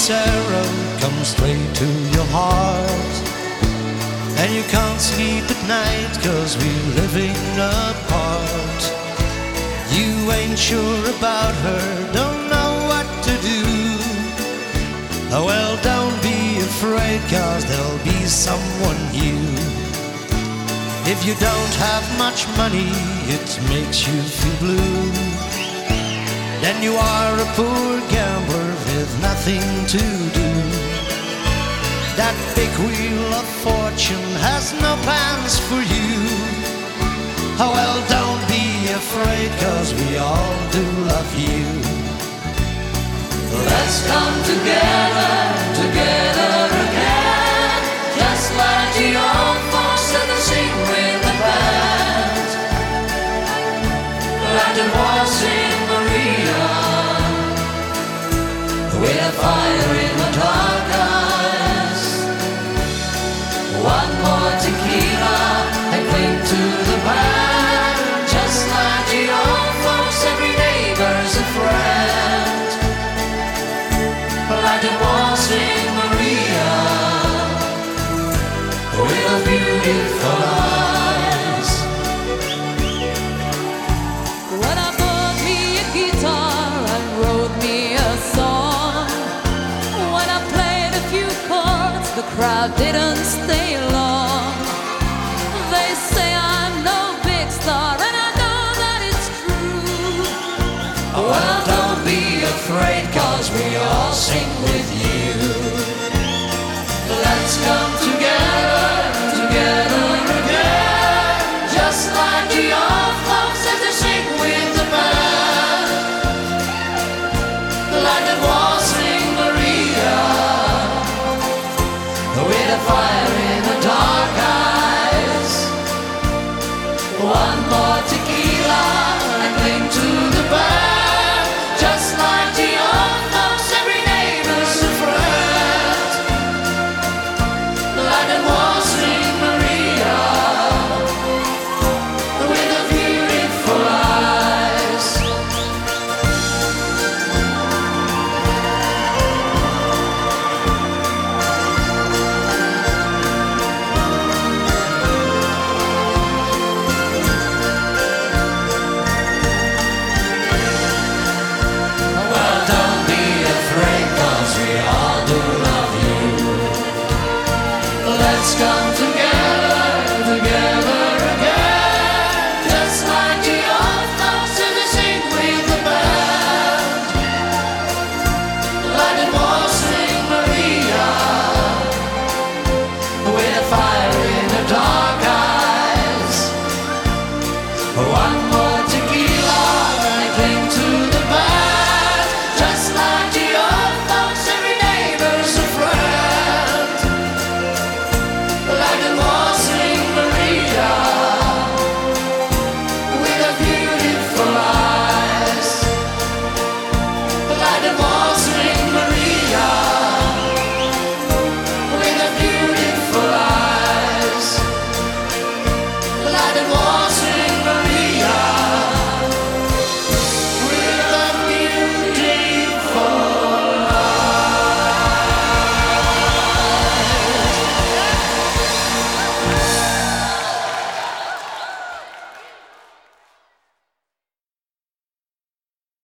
its arrow comes straight to your heart. And you can't sleep at night cause we're living apart. You ain't sure about her, don't know what to do. Oh well, don't be afraid cause there'll be someone new. If you don't have much money, it makes you feel blue. Then you are a poor gambler with nothing to do. That big wheel of fortune has no plans for you. Oh well, don't be afraid, cause we all do love you. Let's come together, together with a fire in we all sing with you. Let's come together, together again, just like the old Let's come together, together.